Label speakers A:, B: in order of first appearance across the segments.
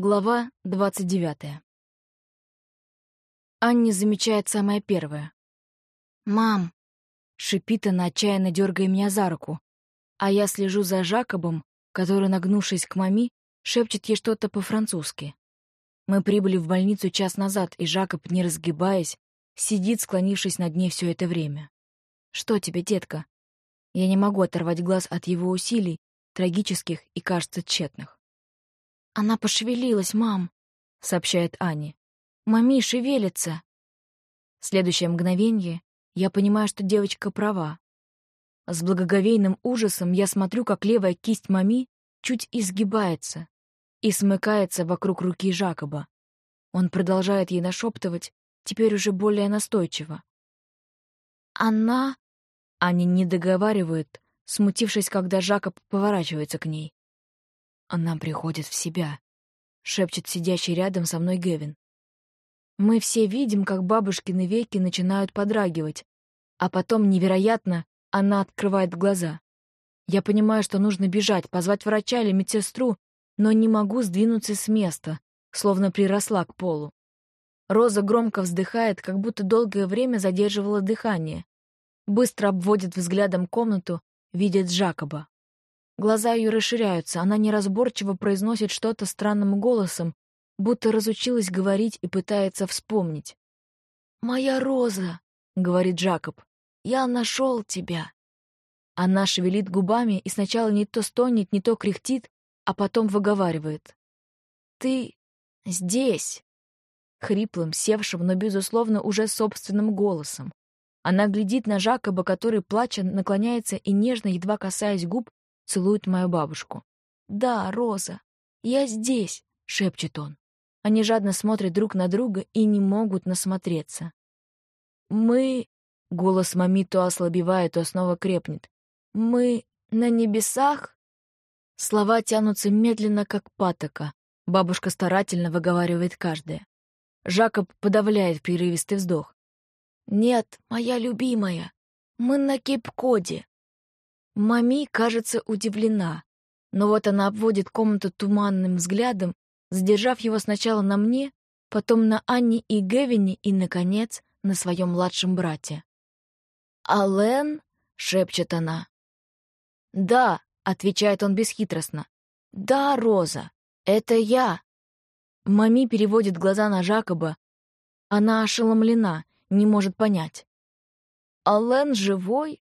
A: Глава двадцать девятая. Анни замечает самое первое. «Мам!» — шипит она, отчаянно дергая меня за руку, а я слежу за Жакобом, который, нагнувшись к маме, шепчет ей что-то по-французски. Мы прибыли в больницу час назад, и Жакоб, не разгибаясь, сидит, склонившись над ней все это время. «Что тебе, детка?» Я не могу оторвать глаз от его усилий, трагических и, кажется, тщетных. «Она пошевелилась, мам», — сообщает Ани. «Мами шевелится». Следующее мгновение я понимаю, что девочка права. С благоговейным ужасом я смотрю, как левая кисть мами чуть изгибается и смыкается вокруг руки Жакоба. Он продолжает ей нашептывать, теперь уже более настойчиво. «Она...» Аня не договаривает, смутившись, когда Жакоб поворачивается к ней. Она приходит в себя, шепчет сидящий рядом со мной Гевин. Мы все видим, как бабушкины веки начинают подрагивать, а потом, невероятно, она открывает глаза. Я понимаю, что нужно бежать, позвать врача или медсестру, но не могу сдвинуться с места, словно приросла к полу. Роза громко вздыхает, как будто долгое время задерживала дыхание. Быстро обводит взглядом комнату, видит Джакоба. Глаза ее расширяются, она неразборчиво произносит что-то странным голосом, будто разучилась говорить и пытается вспомнить. «Моя Роза», — говорит Джакоб, — «я нашел тебя». Она шевелит губами и сначала не то стонет, не то кряхтит, а потом выговаривает. «Ты здесь!» Хриплым, севшим, но, безусловно, уже собственным голосом. Она глядит на Жакоба, который, плача, наклоняется и нежно, едва касаясь губ, целует мою бабушку. «Да, Роза, я здесь», — шепчет он. Они жадно смотрят друг на друга и не могут насмотреться. «Мы...» — голос мами то ослабевает, то снова крепнет. «Мы на небесах?» Слова тянутся медленно, как патока. Бабушка старательно выговаривает каждое. Жакоб подавляет прерывистый вздох. «Нет, моя любимая, мы на Кейп-Коде. Мами, кажется, удивлена. Но вот она обводит комнату туманным взглядом, задержав его сначала на мне, потом на Анне и Гевине и, наконец, на своем младшем брате. «Ален?» — шепчет она. «Да», — отвечает он бесхитростно. «Да, Роза, это я». Мами переводит глаза на Жакоба. Она ошеломлена, не может понять. «Ален живой?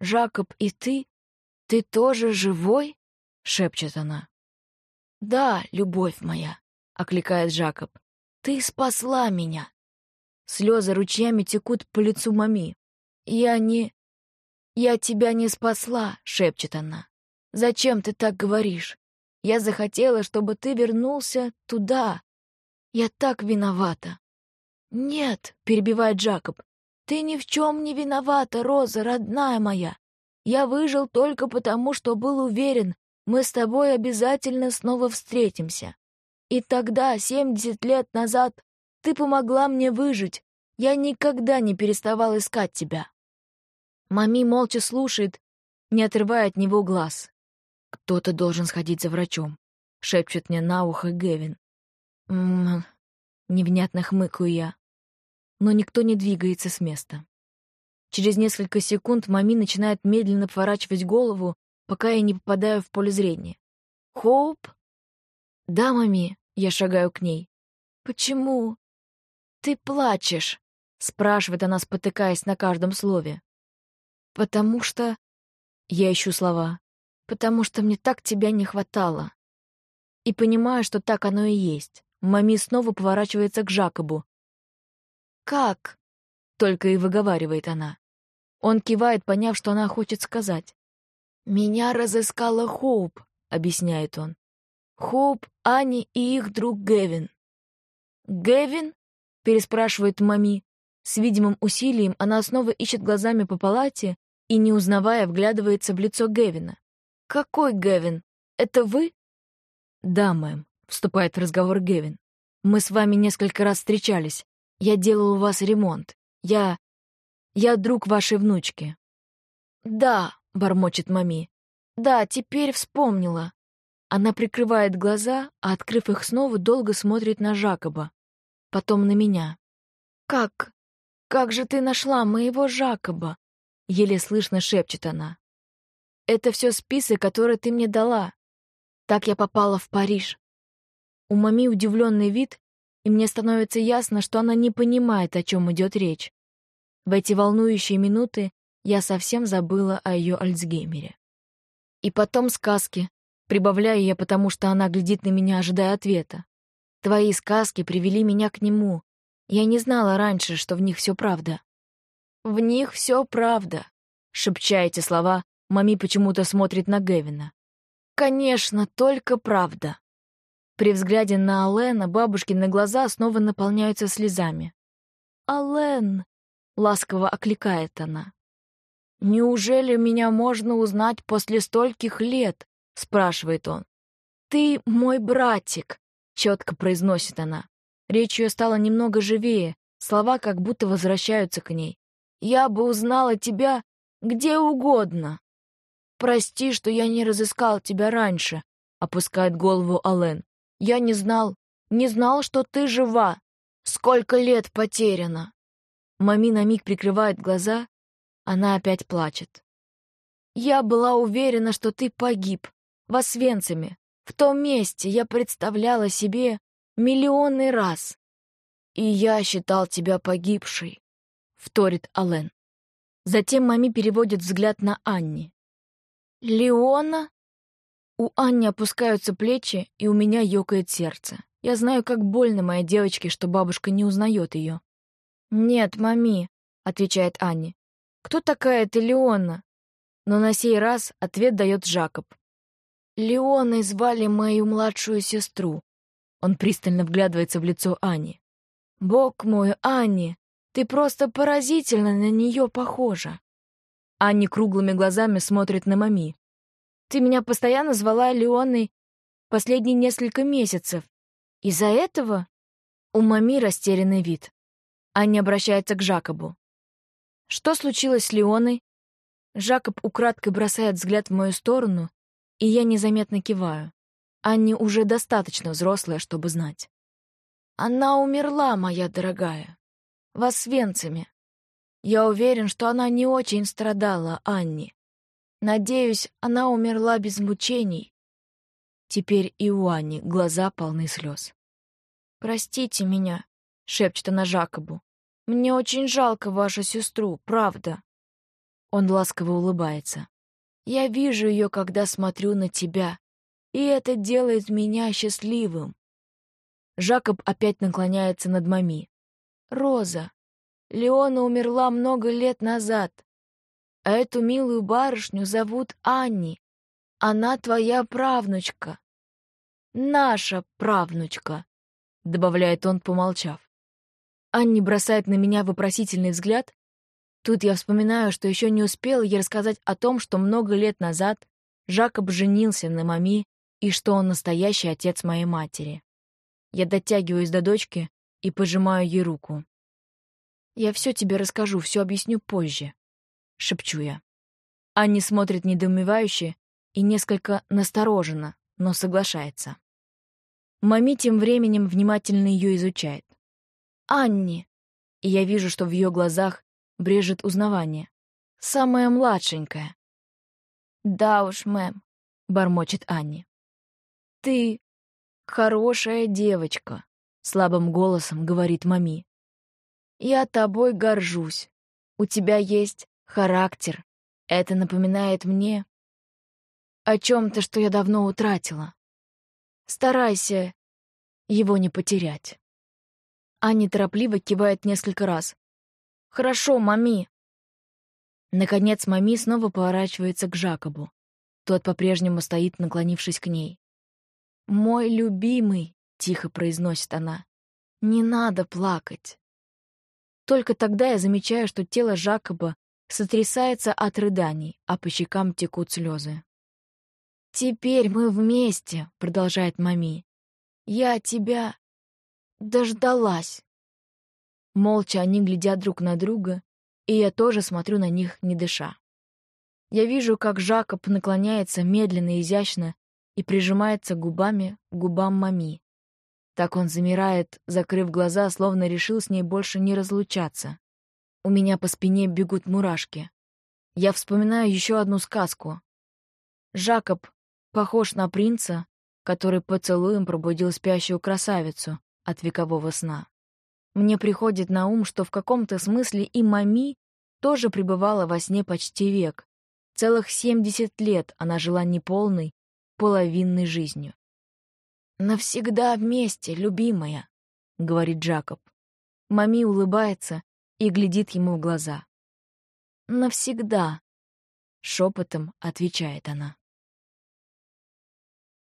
A: Жакоб и ты? «Ты тоже живой?» — шепчет она. «Да, любовь моя», — окликает Жакоб. «Ты спасла меня». Слезы ручьями текут по лицу мами. «Я не... Я тебя не спасла», — шепчет она. «Зачем ты так говоришь? Я захотела, чтобы ты вернулся туда. Я так виновата». «Нет», — перебивает Джакоб, — «ты ни в чем не виновата, Роза, родная моя. Я выжил только потому, что был уверен, мы с тобой обязательно снова встретимся. И тогда, семьдесят лет назад, ты помогла мне выжить. Я никогда не переставал искать тебя. Мами молча слушает, не отрывая от него глаз. «Кто-то должен сходить за врачом», — шепчет мне на ухо Гевин. «М-м-м», невнятно хмыкаю я. Но никто не двигается с места. Через несколько секунд Мами начинает медленно поворачивать голову, пока я не попадаю в поле зрения. «Хоуп?» «Да, Мами», — я шагаю к ней. «Почему?» «Ты плачешь?» — спрашивает она, спотыкаясь на каждом слове. «Потому что...» Я ищу слова. «Потому что мне так тебя не хватало». И понимаю, что так оно и есть. Мами снова поворачивается к Жакобу. «Как?» — только и выговаривает она. Он кивает, поняв, что она хочет сказать. «Меня разыскала Хоуп», — объясняет он. «Хоуп, Ани и их друг Гевин». «Гевин?» — переспрашивает Мами. С видимым усилием она снова ищет глазами по палате и, не узнавая, вглядывается в лицо Гевина. «Какой Гевин? Это вы?» «Да, мэм», — вступает в разговор Гевин. «Мы с вами несколько раз встречались. Я делал у вас ремонт. Я... Я друг вашей внучки». «Да», — бормочет мами. «Да, теперь вспомнила». Она прикрывает глаза, а, открыв их снова, долго смотрит на Жакоба. Потом на меня. «Как? Как же ты нашла моего Жакоба?» Еле слышно шепчет она. «Это все список, который ты мне дала. Так я попала в Париж». У мами удивленный вид, и мне становится ясно, что она не понимает, о чем идет речь. В эти волнующие минуты я совсем забыла о ее Альцгеймере. И потом сказки, Прибавляю я, потому что она глядит на меня, ожидая ответа. Твои сказки привели меня к нему. Я не знала раньше, что в них все правда. В них все правда. Шепча эти слова, мами почему-то смотрит на Гевина. Конечно, только правда. При взгляде на Алена бабушкины глаза снова наполняются слезами. «Ален!» — ласково окликает она. «Неужели меня можно узнать после стольких лет?» — спрашивает он. «Ты мой братик», — четко произносит она. Речь ее стала немного живее, слова как будто возвращаются к ней. «Я бы узнала тебя где угодно». «Прости, что я не разыскал тебя раньше», — опускает голову Ален. «Я не знал, не знал, что ты жива. Сколько лет потеряно». Мами на миг прикрывает глаза, она опять плачет. «Я была уверена, что ты погиб в Освенциме, в том месте я представляла себе миллионный раз. И я считал тебя погибшей, — вторит Ален. Затем мами переводит взгляд на Анни. «Леона?» У Анни опускаются плечи, и у меня ёкает сердце. Я знаю, как больно моей девочке, что бабушка не узнает ее. «Нет, мами», — отвечает Анни. «Кто такая ты Леона?» Но на сей раз ответ дает Жакоб. Леоной звали мою младшую сестру. Он пристально вглядывается в лицо Ани. «Бог мой, Ани, ты просто поразительно на нее похожа». Анни круглыми глазами смотрит на мами. «Ты меня постоянно звала Леоной последние несколько месяцев. Из-за этого?» У мами растерянный вид. Аня обращается к Жакобу. «Что случилось с Леоной?» Жакоб украдкой бросает взгляд в мою сторону, и я незаметно киваю. Анни уже достаточно взрослая, чтобы знать. «Она умерла, моя дорогая. В Освенциме. Я уверен, что она не очень страдала, Анни. Надеюсь, она умерла без мучений». Теперь и у Анни глаза полны слез. «Простите меня», — шепчет она Жакобу. «Мне очень жалко вашу сестру, правда». Он ласково улыбается. Я вижу ее, когда смотрю на тебя, и это делает меня счастливым. Жакоб опять наклоняется над Мами. «Роза, Леона умерла много лет назад, а эту милую барышню зовут Анни. Она твоя правнучка. Наша правнучка», — добавляет он, помолчав. Анни бросает на меня вопросительный взгляд, Тут я вспоминаю, что еще не успела ей рассказать о том, что много лет назад Жакоб женился на маме и что он настоящий отец моей матери. Я дотягиваюсь до дочки и пожимаю ей руку. «Я все тебе расскажу, все объясню позже», — шепчу я. Анни смотрит недоумевающе и несколько настороженно, но соглашается. Мами тем временем внимательно ее изучает. «Анни!» И я вижу, что в ее глазах брежет узнавание. «Самая младшенькая». «Да уж, мэм», — бормочет Анни. «Ты хорошая девочка», — слабым голосом говорит мами. «Я тобой горжусь. У тебя есть характер. Это напоминает мне о чем-то, что я давно утратила. Старайся его не потерять». Аня торопливо кивает несколько раз. «Хорошо, мами». Наконец мами снова поворачивается к Жакобу. Тот по-прежнему стоит, наклонившись к ней. «Мой любимый», — тихо произносит она, — «не надо плакать». Только тогда я замечаю, что тело Жакоба сотрясается от рыданий, а по щекам текут слезы. «Теперь мы вместе», — продолжает мами. «Я тебя дождалась». Молча они глядят друг на друга, и я тоже смотрю на них, не дыша. Я вижу, как Жакоб наклоняется медленно и изящно и прижимается губами к губам мами. Так он замирает, закрыв глаза, словно решил с ней больше не разлучаться. У меня по спине бегут мурашки. Я вспоминаю еще одну сказку. Жакоб похож на принца, который поцелуем пробудил спящую красавицу от векового сна. Мне приходит на ум, что в каком-то смысле и Мами тоже пребывала во сне почти век. Целых семьдесят лет она жила неполной, половинной жизнью. «Навсегда вместе, любимая», — говорит Джакоб. Мами улыбается и глядит ему в глаза. «Навсегда», — шепотом отвечает она.